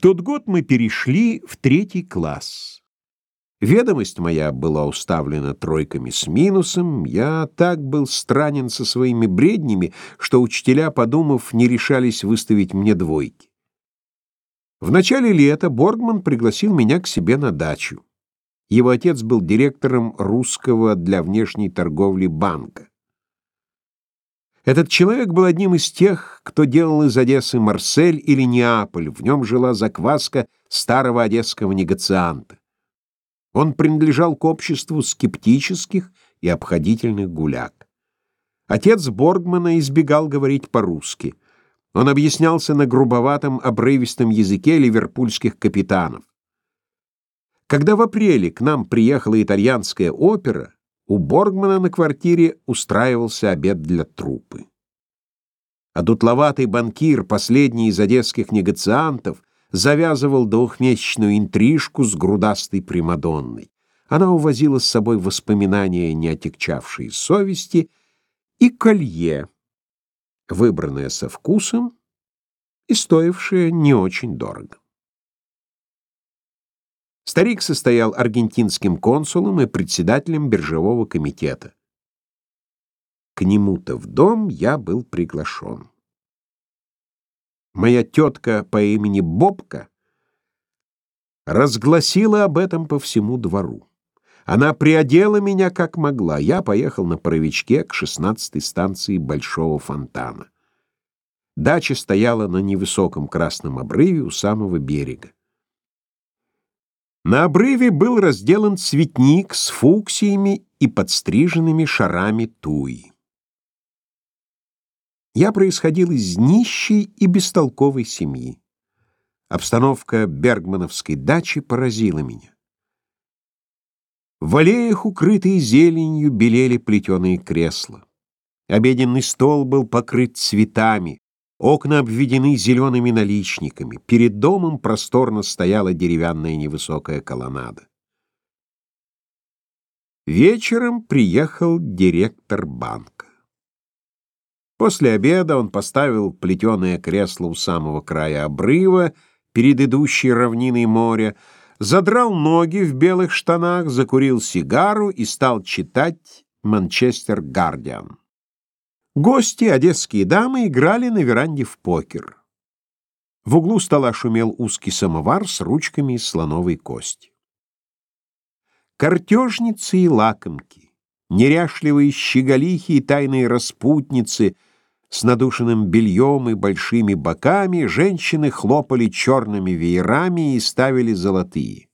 тот год мы перешли в третий класс. Ведомость моя была уставлена тройками с минусом, я так был странен со своими бреднями, что учителя, подумав, не решались выставить мне двойки. В начале лета Боргман пригласил меня к себе на дачу. Его отец был директором русского для внешней торговли банка. Этот человек был одним из тех, кто делал из Одессы Марсель или Неаполь, в нем жила закваска старого одесского негацианта. Он принадлежал к обществу скептических и обходительных гуляк. Отец Боргмана избегал говорить по-русски. Он объяснялся на грубоватом, обрывистом языке ливерпульских капитанов. Когда в апреле к нам приехала итальянская опера, у Боргмана на квартире устраивался обед для труппы. А дутловатый банкир, последний из одесских негациантов, завязывал двухмесячную интрижку с грудастой Примадонной. Она увозила с собой воспоминания, не отягчавшие совести, и колье, выбранное со вкусом и стоившее не очень дорого. Старик состоял аргентинским консулом и председателем биржевого комитета. К нему-то в дом я был приглашен. Моя тетка по имени Бобка разгласила об этом по всему двору. Она приодела меня как могла. Я поехал на паровичке к шестнадцатой станции Большого фонтана. Дача стояла на невысоком красном обрыве у самого берега. На обрыве был разделан цветник с фуксиями и подстриженными шарами туи. Я происходил из нищей и бестолковой семьи. Обстановка бергмановской дачи поразила меня. В аллеях, укрытые зеленью, белели плетеные кресла. Обеденный стол был покрыт цветами, Окна обведены зелеными наличниками. Перед домом просторно стояла деревянная невысокая колоннада. Вечером приехал директор банка. После обеда он поставил плетеное кресло у самого края обрыва, перед идущей равниной моря, задрал ноги в белых штанах, закурил сигару и стал читать «Манчестер Гардиан». Гости, одесские дамы, играли на веранде в покер. В углу стола шумел узкий самовар с ручками из слоновой кости. Картежницы и лакомки, неряшливые щеголихи и тайные распутницы с надушенным бельем и большими боками, женщины хлопали черными веерами и ставили золотые.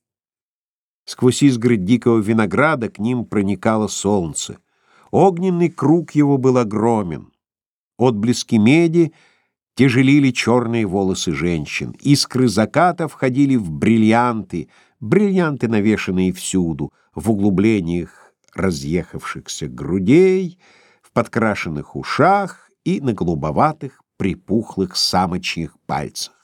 Сквозь изгородь дикого винограда к ним проникало солнце. Огненный круг его был огромен. Отблески меди тяжелили черные волосы женщин. Искры заката входили в бриллианты, бриллианты, навешанные всюду, в углублениях разъехавшихся грудей, в подкрашенных ушах и на голубоватых, припухлых самочьих пальцах.